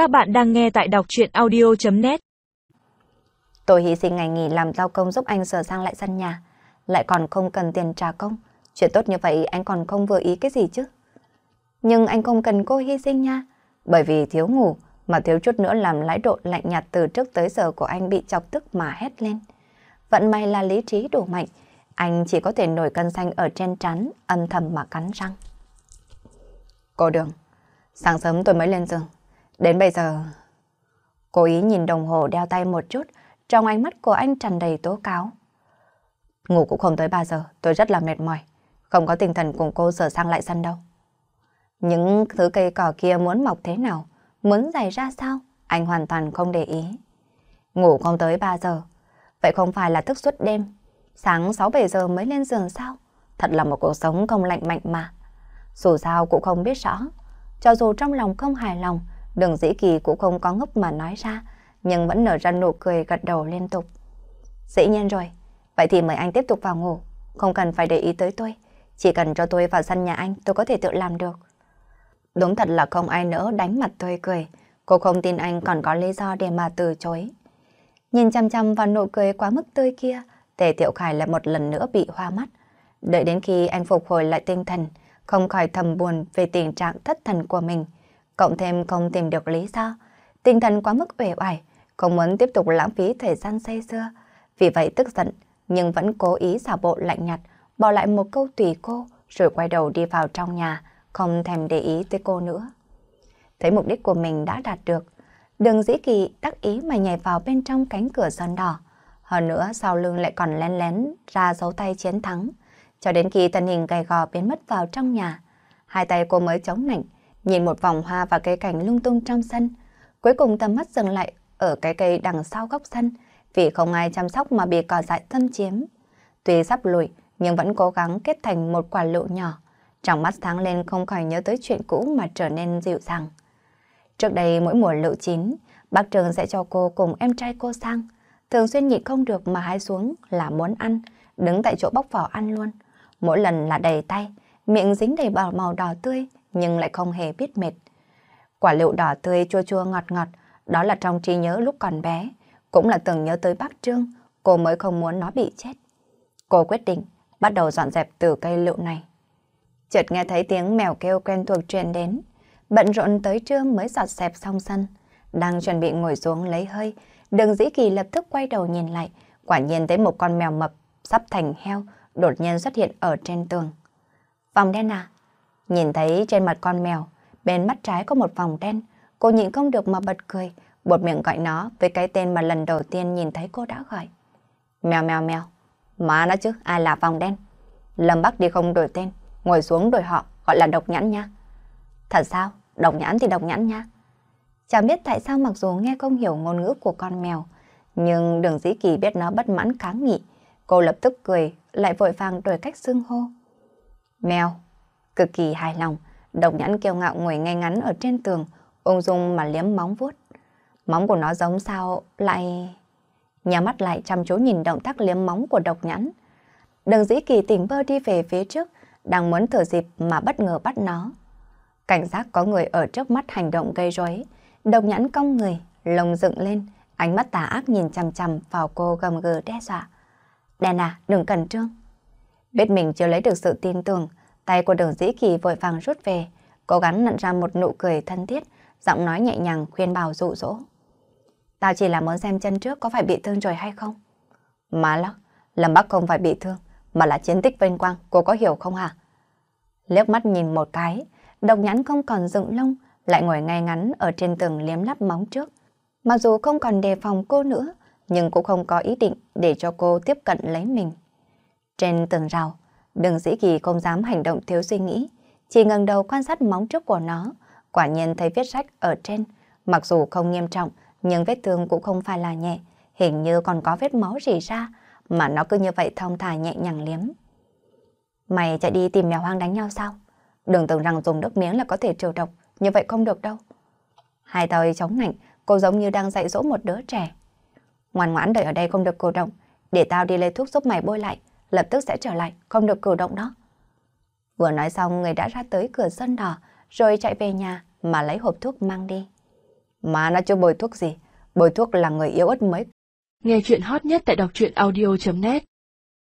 Các bạn đang nghe tại đọc chuyện audio.net Tôi hy sinh ngày nghỉ làm giao công giúp anh sửa sang lại sân nhà, lại còn không cần tiền trả công. Chuyện tốt như vậy anh còn không vừa ý cái gì chứ? Nhưng anh không cần cô hy sinh nha, bởi vì thiếu ngủ mà thiếu chút nữa làm lãi độ lạnh nhạt từ trước tới giờ của anh bị chọc tức mà hét lên. Vận may là lý trí đủ mạnh, anh chỉ có thể nổi cân xanh ở trên trán, âm thầm mà cắn răng. Cô Đường, sáng sớm tôi mới lên giường. Đến bây giờ... Cố ý nhìn đồng hồ đeo tay một chút, trong ánh mắt của anh tràn đầy tố cáo. Ngủ cũng không tới 3 giờ, tôi rất là mệt mỏi. Không có tinh thần cùng cô sửa sang lại sân đâu. Những thứ cây cỏ kia muốn mọc thế nào, muốn dày ra sao, anh hoàn toàn không để ý. Ngủ không tới 3 giờ, vậy không phải là thức suốt đêm. Sáng 6-7 giờ mới lên giường sao? Thật là một cuộc sống không lạnh mạnh mà. Dù sao cũng không biết rõ. Cho dù trong lòng không hài lòng, đường dĩ kỳ cũng không có ngốc mà nói ra, nhưng vẫn nở ra nụ cười gật đầu liên tục. Dĩ nhiên rồi, vậy thì mời anh tiếp tục vào ngủ, không cần phải để ý tới tôi. Chỉ cần cho tôi vào sân nhà anh, tôi có thể tự làm được. Đúng thật là không ai nỡ đánh mặt tôi cười. Cô không tin anh còn có lý do để mà từ chối. Nhìn chăm chăm vào nụ cười quá mức tươi kia, Tề Tiểu Khải lại một lần nữa bị hoa mắt. Đợi đến khi anh phục hồi lại tinh thần, không khỏi thầm buồn về tình trạng thất thần của mình. Cộng thêm không tìm được lý do, tinh thần quá mức uể oải, không muốn tiếp tục lãng phí thời gian say xưa. Vì vậy tức giận, nhưng vẫn cố ý giả bộ lạnh nhạt, bỏ lại một câu tùy cô, rồi quay đầu đi vào trong nhà, không thèm để ý tới cô nữa. Thấy mục đích của mình đã đạt được, đường dĩ kỳ đắc ý mà nhảy vào bên trong cánh cửa sơn đỏ. Hơn nữa sau lưng lại còn lén lén ra dấu tay chiến thắng, cho đến khi thân hình gầy gò biến mất vào trong nhà. Hai tay cô mới chống nạnh, nhìn một vòng hoa và cây cảnh lung tung trong sân. Cuối cùng tầm mắt dừng lại ở cái cây đằng sau góc sân, vì không ai chăm sóc mà bị cỏ dại thâm chiếm. Tuy sắp lùi, nhưng vẫn cố gắng kết thành một quả lựu nhỏ. Trong mắt sáng lên không khỏi nhớ tới chuyện cũ mà trở nên dịu dàng. Trước đây mỗi mùa lựu chín, bác Trường sẽ cho cô cùng em trai cô sang. Thường xuyên nhịn không được mà hái xuống là muốn ăn, đứng tại chỗ bóc vỏ ăn luôn. Mỗi lần là đầy tay, miệng dính đầy bào màu đỏ tươi nhưng lại không hề biết mệt. Quả lựu đỏ tươi chua chua ngọt ngọt, đó là trong trí nhớ lúc còn bé, cũng là từng nhớ tới bác Trương, cô mới không muốn nó bị chết. Cô quyết định bắt đầu dọn dẹp từ cây lựu này. Chợt nghe thấy tiếng mèo kêu quen thuộc truyền đến, bận rộn tới trưa mới dọn dẹp xong sân, đang chuẩn bị ngồi xuống lấy hơi, Đường Dĩ Kỳ lập tức quay đầu nhìn lại, quả nhiên thấy một con mèo mập sắp thành heo đột nhiên xuất hiện ở trên tường. Vòng đen à? Nhìn thấy trên mặt con mèo, bên mắt trái có một vòng đen, cô nhịn không được mà bật cười, buột miệng gọi nó với cái tên mà lần đầu tiên nhìn thấy cô đã gọi. Mèo mèo mèo, má nó chứ, ai là vòng đen? Lâm Bắc đi không đổi tên, ngồi xuống đổi họ, gọi là độc nhãn nha. Thật sao? Độc nhãn thì độc nhãn nha. Chẳng biết tại sao mặc dù nghe không hiểu ngôn ngữ của con mèo, nhưng đường dĩ kỳ biết nó bất mãn kháng nghị. Cô lập tức cười, lại vội vàng đổi cách xưng hô. Mèo, cực kỳ hài lòng, độc nhãn kiêu ngạo ngồi ngay ngắn ở trên tường, ung dung mà liếm móng vuốt. Móng của nó giống sao lại... Nhà mắt lại chăm chú nhìn động tác liếm móng của độc nhãn. Đường dĩ kỳ tỉnh bơ đi về phía trước, đang muốn thử dịp mà bất ngờ bắt nó. Cảnh giác có người ở trước mắt hành động gây rối, độc nhãn cong người, lồng dựng lên, ánh mắt tà ác nhìn chằm chằm vào cô gầm gừ đe dọa. Đèn à, đừng cẩn trương. Biết mình chưa lấy được sự tin tưởng, tay của đường dĩ kỳ vội vàng rút về, cố gắng nặn ra một nụ cười thân thiết, giọng nói nhẹ nhàng khuyên bảo dụ dỗ. Tao chỉ là muốn xem chân trước có phải bị thương rồi hay không? Má lắc, Lâm Bắc không phải bị thương, mà là chiến tích vinh quang, cô có hiểu không hả? Liếc mắt nhìn một cái, độc nhãn không còn dựng lông, lại ngồi ngay ngắn ở trên tường liếm lắp móng trước. Mặc dù không còn đề phòng cô nữa, nhưng cũng không có ý định để cho cô tiếp cận lấy mình. Trên tường rào, đường dĩ kỳ không dám hành động thiếu suy nghĩ, chỉ ngẩng đầu quan sát móng trước của nó, quả nhiên thấy vết rách ở trên, mặc dù không nghiêm trọng, nhưng vết thương cũng không phải là nhẹ, hình như còn có vết máu rỉ ra, mà nó cứ như vậy thong thả nhẹ nhàng liếm. Mày chạy đi tìm mèo hoang đánh nhau sao? Đừng tưởng rằng dùng nước miếng là có thể trừ độc, như vậy không được đâu. Hai tay chống nạnh, cô giống như đang dạy dỗ một đứa trẻ. Ngoan ngoãn đợi ở đây không được cử động, để tao đi lấy thuốc giúp mày bôi lại, lập tức sẽ trở lại, không được cử động đó. Vừa nói xong người đã ra tới cửa sân đỏ, rồi chạy về nhà mà lấy hộp thuốc mang đi. Mà nó chưa bồi thuốc gì, bồi thuốc là người yếu ớt mới. Nghe chuyện hot nhất tại đọc truyện audio.net